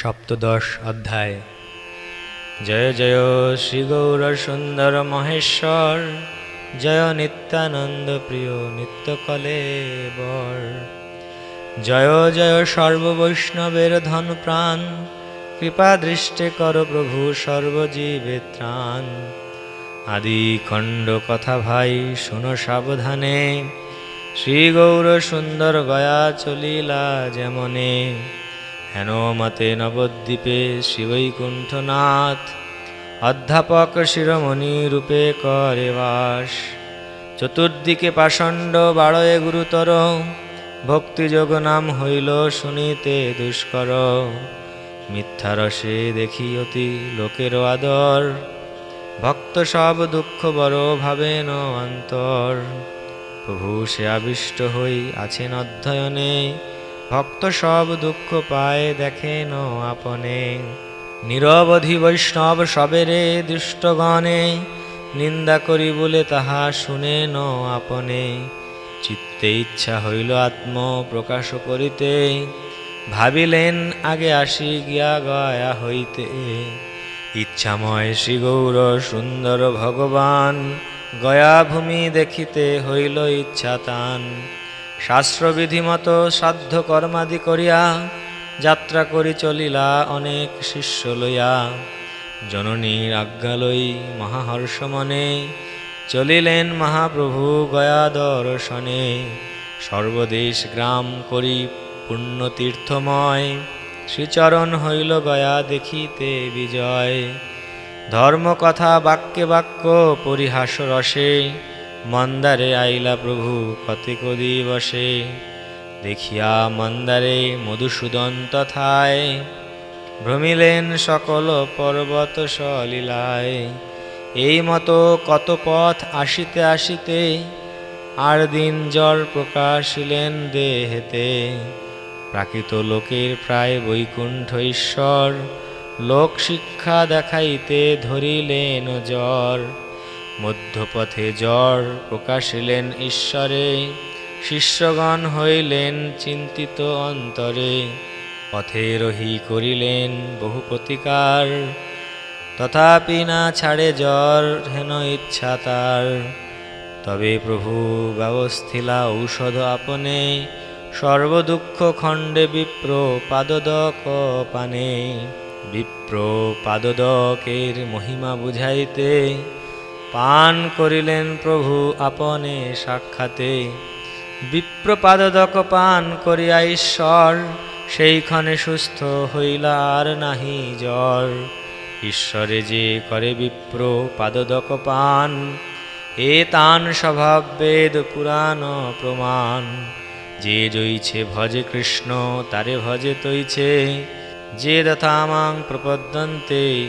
সপ্তদশ অধ্যায়। জয় জয় শ্রী গৌর সুন্দর মহেশ্বর, জয় নিত্যানন্দ প্রিয় নিত্যকলে বর জয় জয় সর্ববৈষ্ণবের ধন প্রাণ, কৃপা দৃষ্টে কর প্রভু সর্বজীবে ত্রাণ। আদি খণ্ড কথা ভাই, শুনো সাবধানে, শ্রী গৌর সুন্দর গয়া চলিলা যেমনে। হেন মতে নবদ্বীপে শিবৈকুণ্ঠনাথ, অধ্যাপক শিরোমণি রূপে করে বাস। চতুর্দিকে পাষণ্ড বাড়য়ে গুরুতর, ভক্তিযোগ নাম হইল শুনিতে দুষ্কর। মিথ্যারসে দেখি অতি লোকের আদর, ভক্ত সব দুঃখ বড় ভাবেন অন্তর। প্রভু সে আবিষ্ট হই আছেন অধ্যয়নে ভক্ত সব দুঃখ পায়, দেখেন আপনে। নিরবধি বৈষ্ণব সবেরে দুষ্টগণে, নিন্দা করি বলে তাহা শুনে ন আপনে। চিত্তে ইচ্ছা হইল আত্ম প্রকাশ করিতে, ভাবিলেন আগে আসি গিয়া গয়া হইতে। ইচ্ছাময় শ্রী গৌর সুন্দর ভগবান, গয়া ভূমি দেখিতে হইল ইচ্ছা তান শাস্ত্রবিধি মতো সাধ্য কর্মাদি করিয়া যাত্রা করি চলিলা অনেক শিষ্য লইয়া। জননীর আজ্ঞা লই মহাহর্ষ মনে চলিলেন মহাপ্রভু গয়া দর্শনে সর্বদেশ গ্রাম করি পুণ্যতীর্থময়, শ্রীচরণ হইল গয়া দেখিতে বিজয়। ধর্ম কথা বাক্যে বাক্য, পরিহাস রসে মন্দারে আইলা প্রভু কতিক দিবসে দেখিয়া মন্দারে মধুসূদন তথায়। ভ্রমিলেন সকল পর্বত সলীলায়। এই মতো কত পথ আসিতে আসিতে আর দিন জ্বর প্রকাশিলেন দেহেতে। প্রাকৃত লোকের প্রায় বৈকুণ্ঠ ঈশ্বর, লোক শিক্ষা দেখাইতে ধরিলেন জ্বর। মধ্যপথে জ্বর প্রকাশিলেন ঈশ্বরে, শিষ্যগণ হইলেন চিন্তিত অন্তরে, পথে রহি করিলেন বহু প্রতিকার, তথাপি না ছাড়ে জ্বর হেন ইচ্ছা তার। তবে প্রভু ব্যবস্থিলা ঔষধ আপনে, সর্বদুঃখ খণ্ডে বিপ্র পাদদক পানে। বিপ্র পাদদকের মহিমা বুঝাইতে পান করিলেন প্রভু আপনে সাক্ষাতে। বিপ্রপাদক পান করিয়া ঈশ্বর, সেইখানে সুস্থ হইলা আর নাহি জ্বর। ঈশ্বরে যে করে বিপ্র পাদদক পান, এ তান স্বভাব বেদ পুরাণ প্রমাণ। যে জইছে ভজে কৃষ্ণ, তারে ভজে তৈছে। যে দথামাং প্রপদ্যন্তে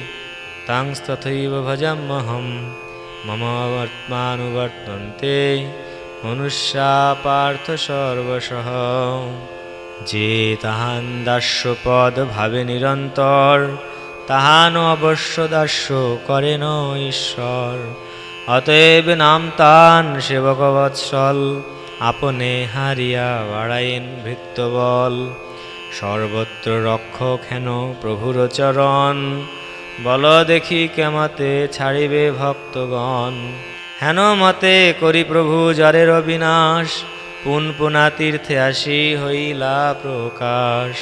তাংস্তথৈব ভজাম্যহম মম বর্তমানুবর্তন্তে মনুষ্যা পার্থ সর্বসহ যে তাহান দাস্যপদ ভাবে নিরন্তর তাহান অবশ্য দাস্য করেন ঈশ্বর অতএব নাম তান সেবক বৎসল আপনে হারিয়া বাড়াইন ভৃত্যবল সর্বত্র রক্ষক হেন প্রভুর চরণ বল দেখি কেমতে ছাড়িবে ভক্তগণ। হেন মতে করি প্রভু জরের অবিনাশ পুন পুনা তীর্থে আসি হইলা প্রকাশ।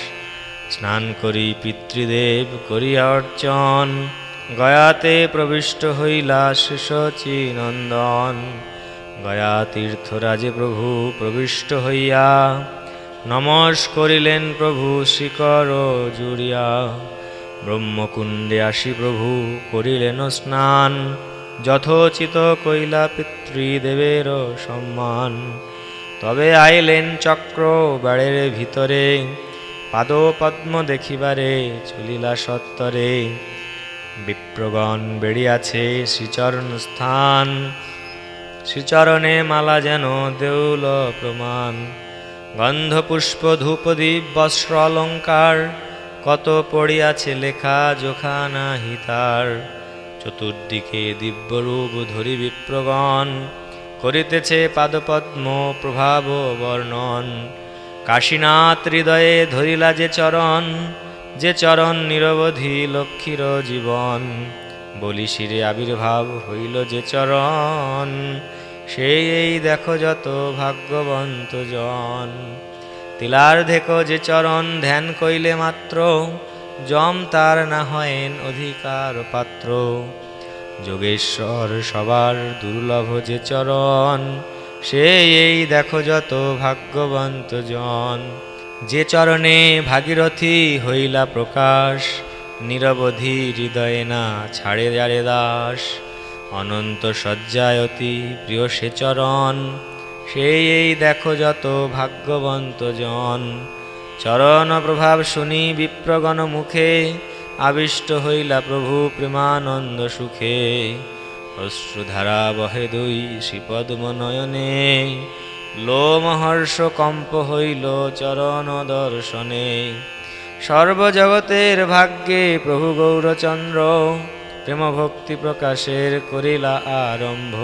স্নান করি পিতৃদেব করিয়া অর্চন, গয়াতে প্রবিষ্ট হইলা শিশচী নন্দন। গয়া তীর্থরাজে প্রভু প্রবিষ্ট হইয়া, নমস করিলেন প্রভু শিকর জুড়িয়া। ব্রহ্মকুণ্ডে আসি প্রভু, করিলেন স্নান। যথোচিত কইলা পিতৃদেবের সম্মান। তবে আইলেন চক্র বাড়ের ভিতরে পাদ পদ্ম দেখিবারে চলিলা সত্তরে। বিপ্রগণ বেড়িয়াছে শ্রীচরণ স্থান। শ্রীচরণে মালা যেন দেউল প্রমাণ। গন্ধপুষ্প ধূপদীপ, বস্ত্র অলঙ্কার কত পড়িয়াছে লেখা জোখা নাহি তার চতুর্দিকে দিব্যরূপ ধরি বিপ্রগণ, করিতেছে পাদপদ্ম প্রভাব বর্ণন। কাশীনাথ হৃদয়ে ধরিলা যে চরণ যে চরণ নিরবধি লক্ষ্মীর জীবন। বলি শিরে আবির্ভাব হইল যে চরণ, সেই দেখো যত ভাগ্যবন্ত জন। তিলার দেখো যে চরণ ধ্যান কইলে মাত্র জম তার না হয়েন অধিকার পাত্র। যোগেশ্বর সবার দুর্লভ যে চরণ, সে এই দেখো যত ভাগ্যবন্ত জন। যে চরণে ভাগীরথী হইলা প্রকাশ, নিরবধি হৃদয়ে না ছাড়ে যারে দাস। অনন্ত শয্যায় অতি প্রিয় সে চরণ সেই এই দেখো যত ভাগ্যবন্ত জন। চরণ প্রভাব শুনি বিপ্রগণ মুখে, আবিষ্ট হইলা প্রভু প্রেমানন্দ সুখে। অশ্রুধারা বহে দুই শ্রীপদ্ম নয়নে লোমহর্ষ কম্প হইল চরণ দর্শনে। সর্বজগতের ভাগ্যে প্রভু গৌরচন্দ্র প্রেম ভক্তি প্রকাশের করিলা আরম্ভ।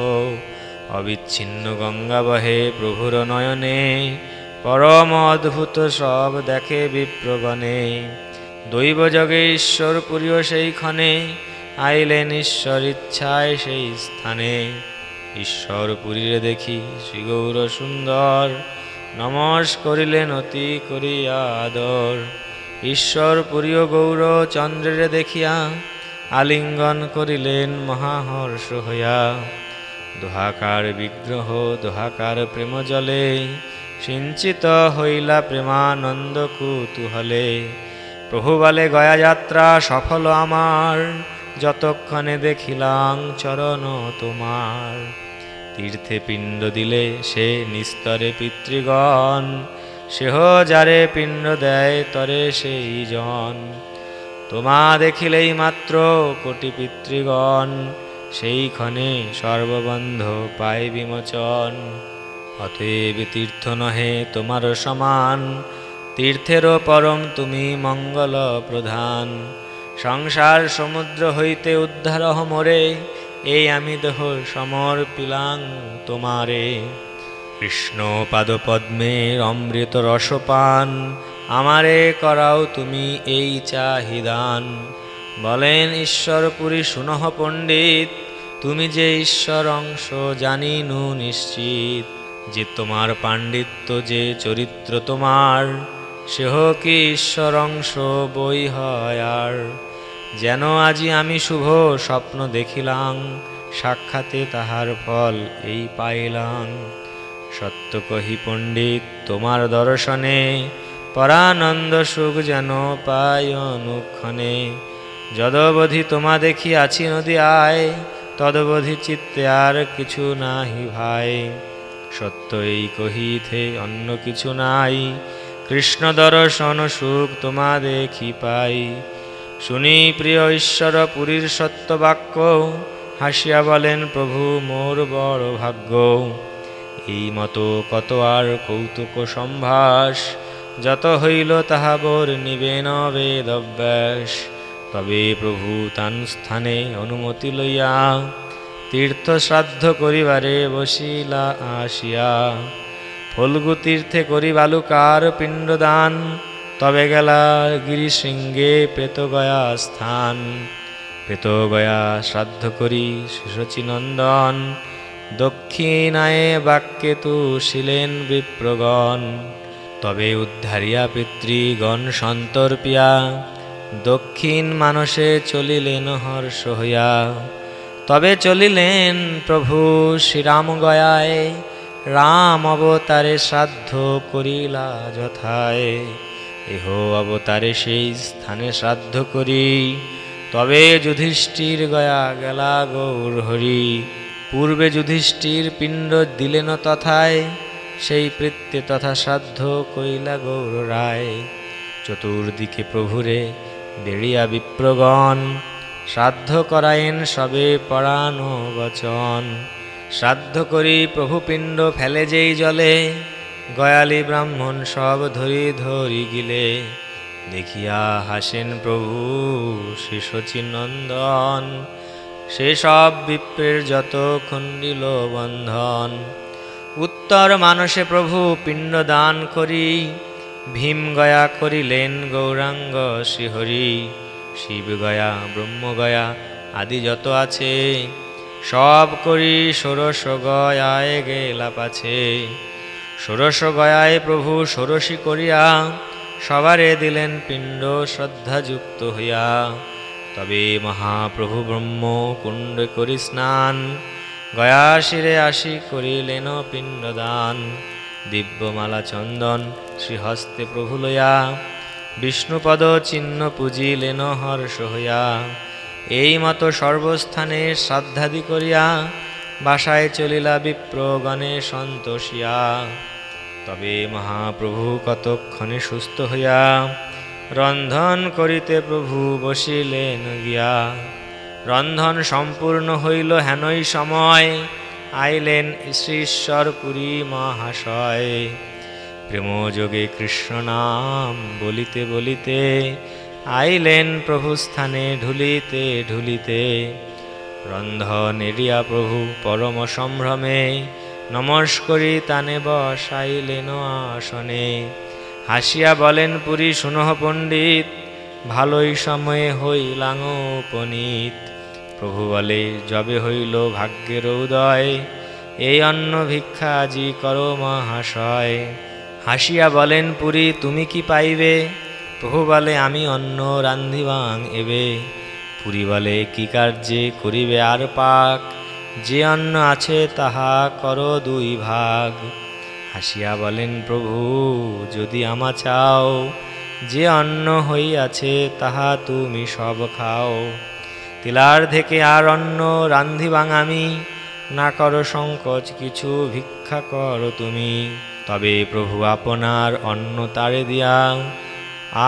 অবিচ্ছিন্ন গঙ্গা বহে প্রভুর নয়নে, পরম অদ্ভুত সব দেখে বিপ্রগণে দৈব যগে ঈশ্বর পুরীয় সেইক্ষণে আইলেন ঈশ্বর ইচ্ছায় সেই স্থানে। ঈশ্বর পুরীরে দেখি শ্রীগৌর সুন্দর, নমস করিলেন অতি করিয়া আদর। ঈশ্বর পুরীয় গৌর চন্দ্রের দেখিয়া আলিঙ্গন করিলেন মহাহর্ষ হইয়া। দোহাকার বিগ্রহ, দোহাকার প্রেম জলে সিঞ্চিত হইলা প্রেমানন্দ কুতুহলে। প্রভু বলে গয়া যাত্রা সফল আমার, যতক্ষণে দেখিলাম চরণ তোমার। তীর্থে পিণ্ড দিলে সে নিস্তরে পিতৃগণ, সেহ যারে পিণ্ড দেয় তরে সেই জন তোমা দেখিলেই মাত্র কোটি পিতৃগণ সেইক্ষণে সর্ববন্ধ পায় বিমোচন। অতএব তীর্থ নহে তোমার সমান, তীর্থেরও পরম তুমি মঙ্গল প্রধান। সংসার সমুদ্র হইতে উদ্ধার মোরে, এই আমি দেহ সমর্পিলাং তোমারে। কৃষ্ণ পাদপদ্মের অমৃত রসপান, আমারে করাও তুমি এই চাহিদান। বলেন ঈশ্বরপুরী সুনহ পণ্ডিত তুমি যে ঈশ্বর অংশ জানি নু নিশ্চিত। যে তোমার পাণ্ডিত্য, যে চরিত্র তোমার, সেহ কি ঈশ্বর অংশ বই হয় আর? যেন আজি আমি শুভ স্বপ্ন দেখিলাম, সাক্ষাতে তাহার ফল এই পাইলাম। সত্য কহি পণ্ডিত, তোমার দর্শনে পরানন্দ সুখ যেন পাই অনুক্ষণে। যদবধি তোমা দেখি আছি নদী আয় তদবধি চিত্তে আর কিছু নাহি ভাই। সত্যই কহিথে অন্য কিছু নাই। কৃষ্ণ দর্শন সুখ তোমা দেখি পাই শুনি প্রিয় ঈশ্বর পুরীর সত্য বাক্য, হাসিয়া বলেন, প্রভু মোর বড় ভাগ্য। এই মতো কত আর কৌতুক সম্ভাস, যত হইল তাহা বোর নিবেন বেদ অভ্যাস। তবে প্রভু তান স্থানে অনুমতি লইয়া তীর্থ শ্রাদ্ধ করিবারে বসিলা আসিয়া। ফলগু তীর্থে করি বালুকার পিণ্ডদান, তবে গেলা গিরিশৃঙ্গে পেত গয়া স্থান। পেত গয়া শ্রাদ্ধ করি শিশচিনন্দন দক্ষিণায়ে বাক্যে তু শিলেন বিপ্রগণ। তবে উদ্ধারিয়া পিতৃগণ সন্তর্পিয়া দক্ষিণ মানসে চলিলেন হর্ষ হইয়া। তবে চলিলেন প্রভু শ্রীরাম গয়ায়, রাম অবতারে শ্রাদ্ধ করিলা যথায়। এহ অবতারে সেই স্থানে শ্রাদ্ধ করি, তবে যুধিষ্ঠির গয়া গেলা গৌর হরি। পূর্বে যুধিষ্ঠির পিণ্ড দিলেন তথায়, সেই প্রত্যে তথা শ্রাদ্ধ কইলা গৌর রায়। চতুর্দিকে প্রভুরে বেড়িয়া বিপ্রগণ শ্রাদ্ধ করায়েন সবে পড়ানো বচন। শ্রাদ্ধ করি প্রভু পিণ্ড ফেলে যেই জলে, গয়ালি ব্রাহ্মণ সব ধরি ধরি গিলে। দেখিয়া হাসেন প্রভু শিশচি-নন্দন, সে সব বিপ্রের যত খণ্ডিল বন্ধন। উত্তর মানসে প্রভু পিণ্ড দান করি ভীম গয়া করিলেন গৌরাঙ্গ শ্রীহরি শিব গয়া, ব্রহ্ম গয়া আদি যত আছে। সব করি ষোড়শ গয়ায় গেলা পাছে ষোড়শ গয়ায় প্রভু ষোড়শী করিয়া সবারে দিলেন পিণ্ড শ্রদ্ধাযুক্ত হইয়া। তবে মহাপ্রভু ব্রহ্ম কুণ্ড করি স্নান, গয়া শিরে আসি করিলেন পিণ্ডদান। দিব্যমালা চন্দন শ্রীহস্তে প্রভু লইয়া বিষ্ণুপদ চিহ্ন পুজিলেন হর্ষ হইয়া। এই মতো সর্বস্থানে শ্রাদ্ধাদি করিয়া বাসায় চলিলা বিপ্রগণে সন্তোষিয়া। তবে মহাপ্রভু কতক্ষণে সুস্থ হইয়া রন্ধন করিতে প্রভু বসিলেন গিয়া। রন্ধন সম্পূর্ণ হইল হেনই সময়। আইলেন শ্রীশ্বর পুরী মহাশয়। প্রেমযোগে কৃষ্ণ নাম বলিতে বলিতে আইলেন প্রভু স্থানে ঢুলিতে ঢুলিতে। রন্ধন এরিয়া প্রভু পরম সম্ভ্রমে, নমস্করি তানে বসাইলেন আসনে। হাসিয়া বলেন, পুরী সুনহ পণ্ডিত, ভালোই সময়ে হইলাং উপনীত। প্রভু বলে, যবে হইল ভাগ্যের উদয়, এই অন্ন ভিক্ষা আজি কর মহাশয়। হাসিয়া বলেন, পুরী, তুমি কি পাইবে? প্রভু বলে, আমি অন্ন রান্ধিবাং এবে। পুরী বলে, কি কার্যে করিবে আর পাক? যে অন্ন আছে তাহা কর দুই ভাগ। হাসিয়া বলেন, প্রভু, যদি আমা চাও, যে অন্ন হইয়াছে তাহা তুমি সব খাও। তিলার থেকে আর অন্ন রান্ধিবাং আমি না করো সংকোচ, কিছু ভিক্ষা করো তুমি। তবে প্রভু আপনার অন্ন তারে দিয়া,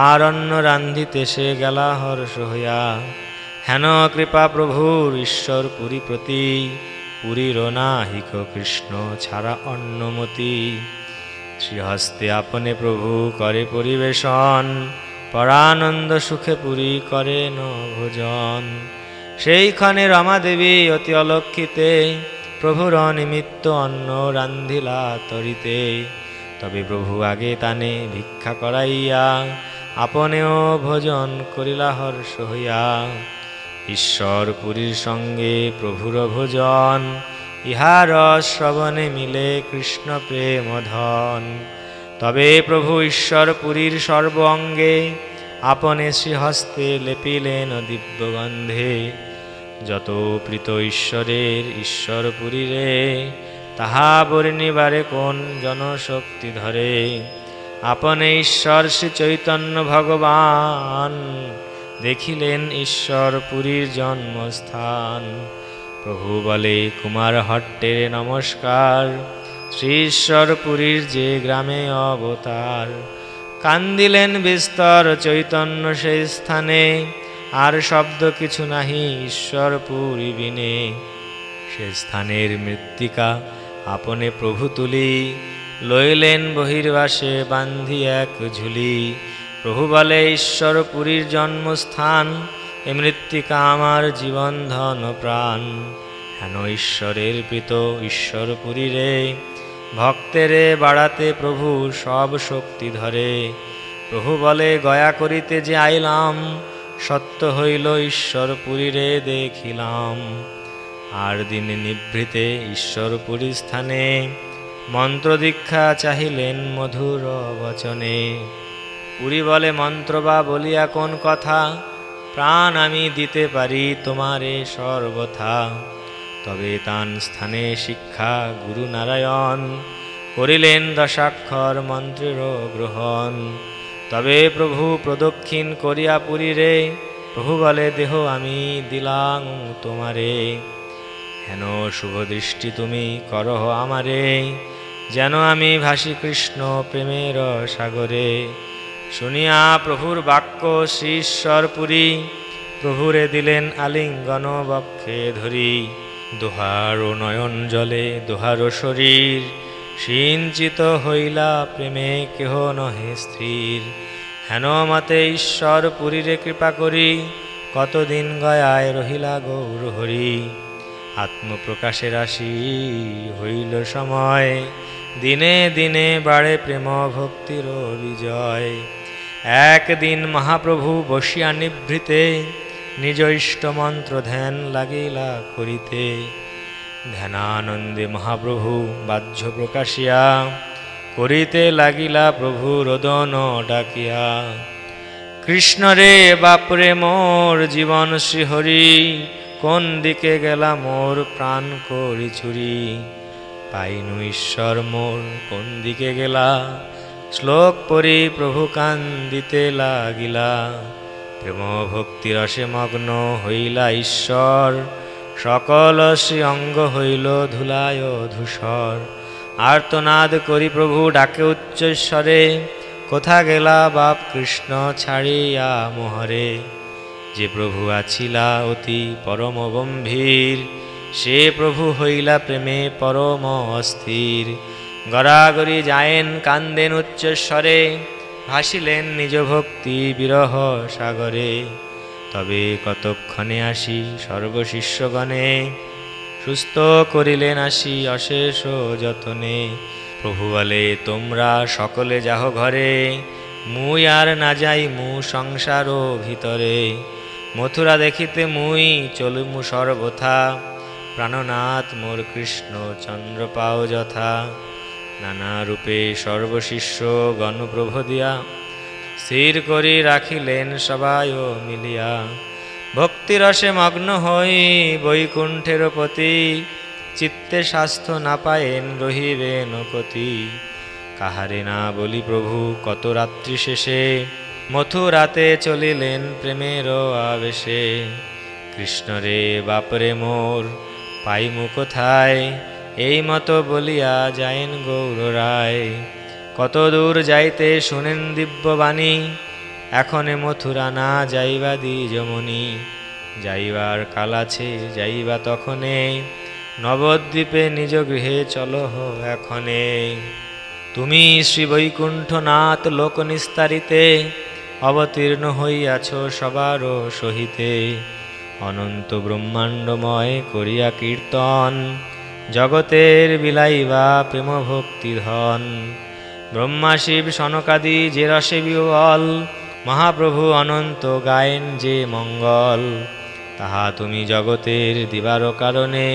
আর অন্ন রান্ধিতে সে গেলা হর্ষ হইয়া। হেন কৃপা প্রভুর ঈশ্বর পুরী প্রতি পুরীর নাহিক কৃষ্ণ ছাড়া অন্নমতি শ্রীহস্তে আপনে প্রভু করে পরিবেশন, পরানন্দ সুখে পুরী করে ন ভোজন সেইখানে রমাদেবী অতি অলক্ষিতে প্রভুর নিমিত্ত অন্ন রান্ধিলা তরিতে। তবে প্রভু আগে তানে ভিক্ষা করাইয়া আপনেও ভোজন করিলা হর্ষ হইয়া। ঈশ্বর পুরীর সঙ্গে প্রভুর ভোজন, ইহার শ্রবণে মিলে কৃষ্ণ প্রেম ধন। তবে প্রভু ঈশ্বর পুরীর সর্ব অঙ্গে, আপনে শ্রীহস্তে লেপিলেন দিব্যগন্ধে। যত প্রীত ঈশ্বরের ঈশ্বর পুরীরে তাহা বর্ণিবারে কোন জনশক্তি ধরে? আপনে ঈশ্বর শ্রী চৈতন্য ভগবান, দেখিলেন ঈশ্বর পুরীর জন্মস্থান। প্রভু বলে, কুমার হট্টের নমস্কার, শ্রী ঈশ্বর পুরীর যে গ্রামে অবতার। কান্দিলেন বিস্তর চৈতন্য সেই স্থানে আর শব্দ কিছু নাহি, ঈশ্বর পুরী বিনে। সে স্থানের মৃত্তিকা আপনে প্রভু তুলি। লইলেন বহির্বাসে বান্ধি এক ঝুলি। প্রভু বলে, ঈশ্বর পুরীর জন্মস্থান, এ মৃত্তিকা আমার জীবন ধন প্রাণ। হেন ঈশ্বরের পিত ঈশ্বর পুরীরে ভক্তেরে বাড়াতে প্রভু সব শক্তি ধরে। প্রভু বলে, গয়া করিতে যে আইলাম সত্য হইল ঈশ্বর পুরীরে দেখিলাম। আর দিনে নিভৃতে ঈশ্বর পুরী স্থানে মন্ত্র দীক্ষা চাহিলেন মধুর বচনে। পুরী বলে, মন্ত্র বা বলিয়া কোন কথা? প্রাণ আমি দিতে পারি তোমারে সর্বথা। তবে তান স্থানে শিক্ষা গুরু নারায়ণ করিলেন দশাক্ষর মন্ত্রের গ্রহণ। তবে প্রভু প্রদক্ষিণ করিয়া পুরীরে প্রভু বলে দেহ আমি দিলাম তোমারে। হেন শুভ দৃষ্টি তুমি করহ আমারে, যেন আমি ভাসি কৃষ্ণ প্রেমের সাগরে। শুনিয়া প্রভুর বাক্য শ্রীশ্বর পুরী, প্রভুরে দিলেন আলিঙ্গন বক্ষে ধরি। দোহার নয়ন জলে, দোহার শরীর সিঞ্চিত হইলা প্রেমে কেহ নহে স্থির। হেন মতে ঈশ্বর পুরীরে কৃপা করি, কতদিন গয়ায় রহিলা গৌর হরি। আত্মপ্রকাশের আসি হইল সময়, দিনে দিনে বাড়ে প্রেম ভক্তির বিজয়। একদিন মহাপ্রভু বসিয়া নিভৃতে, নিজ ইষ্ট মন্ত্র ধ্যান লাগিলা করিতে। ধ্যানানন্দে মহাপ্রভু বাহ্য প্রকাশিয়া, করিতে লাগিলা প্রভু রোদন ডাকিয়া। কৃষ্ণ রে বাপরে মোর জীবন শ্রীহরি, কোন দিকে গেলা মোর প্রাণ করি ছুরি? পাইনু ঈশ্বর মোর কোন দিকে গেলা, শ্লোক পরি প্রভু কান্দিতে লাগিলা। প্রেম ভক্তি রসে মগ্ন হইলা ঈশ্বর সকল শ্রী অঙ্গ হইল ধুলায় ধূসর। আর্তনাদ করি প্রভু, ডাকে উচ্চস্বরে, কোথা গেলা বাপ কৃষ্ণ, ছাড়িয়া মোহরে? যে প্রভু আছিলা অতি পরম গম্ভীর, সে প্রভু হইলা প্রেমে পরম অস্থির। গড়াগড়ি যায়েন কান্দেন উচ্চস্বরে, ভাসিলেন নিজ ভক্তি বিরহ সাগরে। তবে কতক্ষণে আসি সর্বশিষ্যগণে? সুস্থ করিলেন আসি অশেষ যতনে। প্রভু বলে, তোমরা সকলে যাহ ঘরে। মুই আর না যাই মু সংসার ভিতরে। মথুরা দেখিতে মুই চলমু সর্বথা। প্রাণনাথ মোর কৃষ্ণ, চন্দ্র পাও যথা। নানা রূপে সর্বশিষ্য গণপ্রভ দিয়া স্থির করি রাখিলেন সবাই ও মিলিয়া ভক্তিরসে মগ্ন হই বৈকুণ্ঠের পতি চিত্তে স্বাস্থ্য না পায়েন রহিবেন কতি কাহারে না বলি প্রভু, কত রাত্রি শেষে মথুরাতে চলিলেন প্রেমের আবেশে। কৃষ্ণরে বাপরে মোর, পাইমু কোথায়? এই মতো বলিয়া যায়েন গৌর রায়। কত দূর যাইতে শুনেন দিব্যবাণী? এখনে মথুরা না যাইবা দ্বিজমণি। যাইবার কাল আছে, যাইবা তখনে। নবদ্বীপে নিজ গৃহে চলহ এখনে। তুমি শ্রী বৈকুণ্ঠনাথ লোক নিস্তারিতে অবতীর্ণ হইয়াছ সবারও সহিতে। অনন্ত ব্রহ্মাণ্ডময় করিয়া কীর্তন, জগতের বিলাইবা প্রেম ভক্তি ব্রহ্মা শিব সনকাদি যে রসে বিবল মহাপ্রভু অনন্ত গায়েন যে মঙ্গল। তাহা তুমি জগতের দিবার কারণে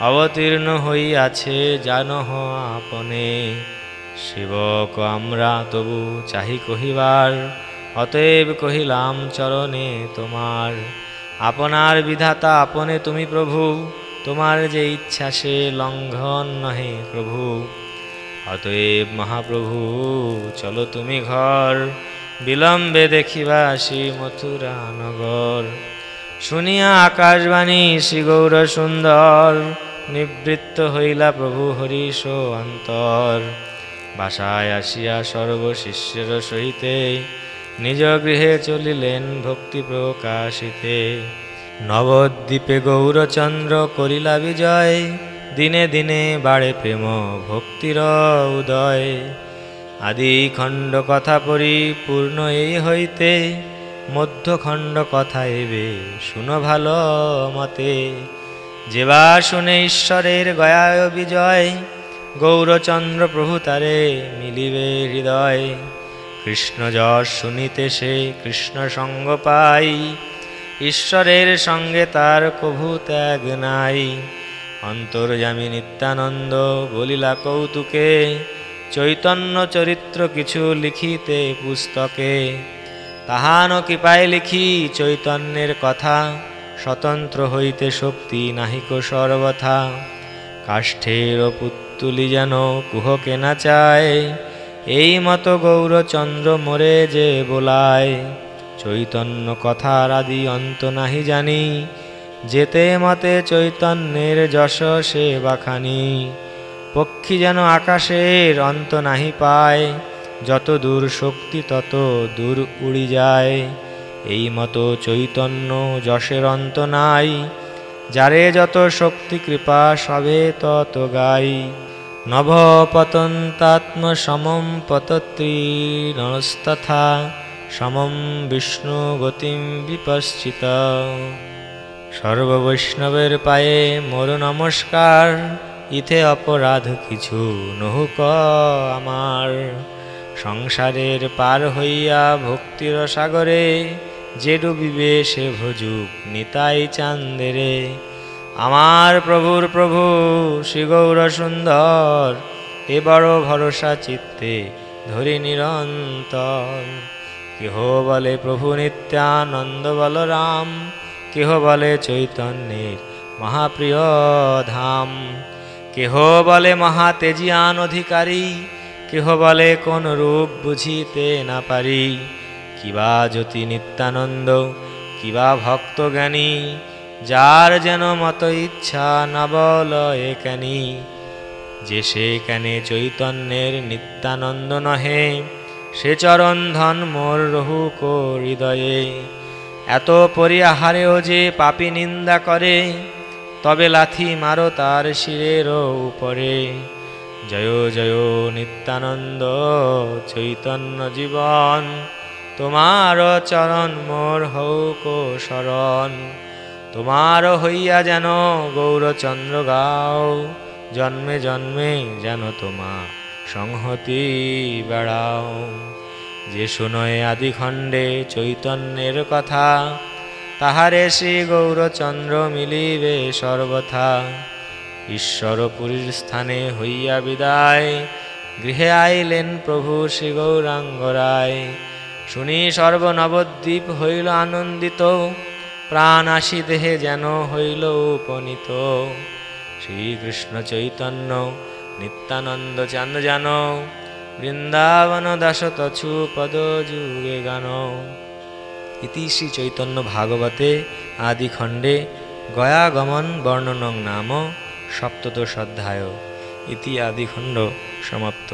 অবতীর্ণ হইয়াছে, জানহ আপনে। শিবক আমরা তবু চাহি কহিবার, অতএব কহিলাম চরণে তোমার। আপনার বিধাতা আপনে তুমি প্রভু, তোমার যে ইচ্ছা সে লঙ্ঘন নহে প্রভু। অতএব মহাপ্রভু, চলো তুমি ঘর। বিলম্বে দেখিবা শ্রী মথুরা নগর শুনিয়া আকাশবাণী শ্রী গৌর সুন্দর, নিবৃত্ত হইলা প্রভু হরিষ অন্তর। বাসায় আসিয়া সর্বশিষ্যের সহিতে নিজ গৃহে চলিলেন ভক্তি প্রকাশিতে। নবদ্বীপে গৌরচন্দ্র করিলা বিজয় দিনে দিনে বাড়ে প্রেম, ভক্তির উদয়। আদি খণ্ড কথা পরিপূর্ণ এই হইতে মধ্যখণ্ড কথা এবে শুনো ভালো মতে। যেবা শুনে ঈশ্বরের গয়ায় বিজয়, গৌরচন্দ্র প্রভু তারে মিলিবে হৃদয়। কৃষ্ণ যশ শুনিতে সে কৃষ্ণ সঙ্গ পাই, ঈশ্বরের সঙ্গে তার কভু ত্যাগ নাই। অন্তর্যামী নিত্যানন্দ বলিলা কৌতুকে, চৈতন্য চরিত্র কিছু লিখিতে পুস্তকে। তাহান কৃপায় লিখি চৈতন্যের কথা, স্বতন্ত্র হইতে শক্তি নাহিক সর্বথা। কাষ্ঠের পুত্তুলি যেন কুহকে না চায়, এই মতো গৌরচন্দ্র মোরে যে বোলায়। চৈতন্য কথার আদি অন্ত নাহি জানি যেতে মতে চৈতন্যের যশ সে বাখানি পক্ষী যেন আকাশের অন্ত নাহি পায়, যত দূর শক্তি তত দূর উড়ি যায়। এই মতো চৈতন্য যশের অন্ত নাই, যারে যত শক্তি কৃপা সবে তত গাই। নভপতন্তাত্ম সমম পতত্রী নরস্তথা, সমম বিষ্ণু গতিম বিপশ্চিত। সর্ববৈষ্ণবের পায়ে মোর নমস্কার। ইথে অপরাধ কিছু নহুক আমার। সংসারের পার হইয়া ভক্তির সাগরে যে ডুবিবে সে ভজুক নিতাই চান্দেরে। আমার প্রভুর প্রভু শ্রী গৌর সুন্দর, এ বড় ভরসা চিত্তে ধরি নিরন্তর। কেহ বলে প্রভু নিত্যানন্দ বলরাম কেহ বলে চৈতন্যের মহাপ্রিয় ধাম? কেহ বলে মহা মহাতেজিয়ান অধিকারী? কেহ বলে কোন রূপ বুঝিতে না পারি? কিবা জ্যোতি নিত্যানন্দ, কিবা ভক্ত জ্ঞানী? যার যেন মত ইচ্ছা না বল একানি? যে সে কেনে চৈতন্যের নিত্যানন্দ নহে, সে চরণ ধন মোর রহুক হৃদয়ে। এত পরিয়াহারেও যে পাপি নিন্দা করে, তবে লাথি মারো তার শিরের উপরে। জয় জয় নিত্যানন্দ চৈতন্য জীবন, তোমার চরণ মোর হৌক শরণ। তোমার হইয়া যেন গৌরচন্দ্র গাও, জন্মে জন্মে যেন তোমা সংহতি বেড়াও। যে শুনয় আদিখণ্ডে চৈতন্যের কথা, তাহারে শ্রী গৌরচন্দ্র মিলিবে সর্বথা। ঈশ্বরপুরীর স্থানে হইয়া বিদায়, গৃহে আইলেন প্রভু শ্রী গৌরাঙ্গ রায়। শুনি সর্বনবদ্বীপ হইল আনন্দিত, প্রাণ আসি দেহে যেন হইল উপনীত। শ্রীকৃষ্ণ চৈতন্য নিত্যানন্দ চান্দ জান বৃন্দাবন দাস তছু পদ যুগে গান। ইতি শ্রী চৈতন্য ভাগবতে আদিখণ্ডে গয়াগমন বর্ণনং নাম সপ্তদশ অধ্যায়। ইতি আদিখণ্ড সমাপ্ত।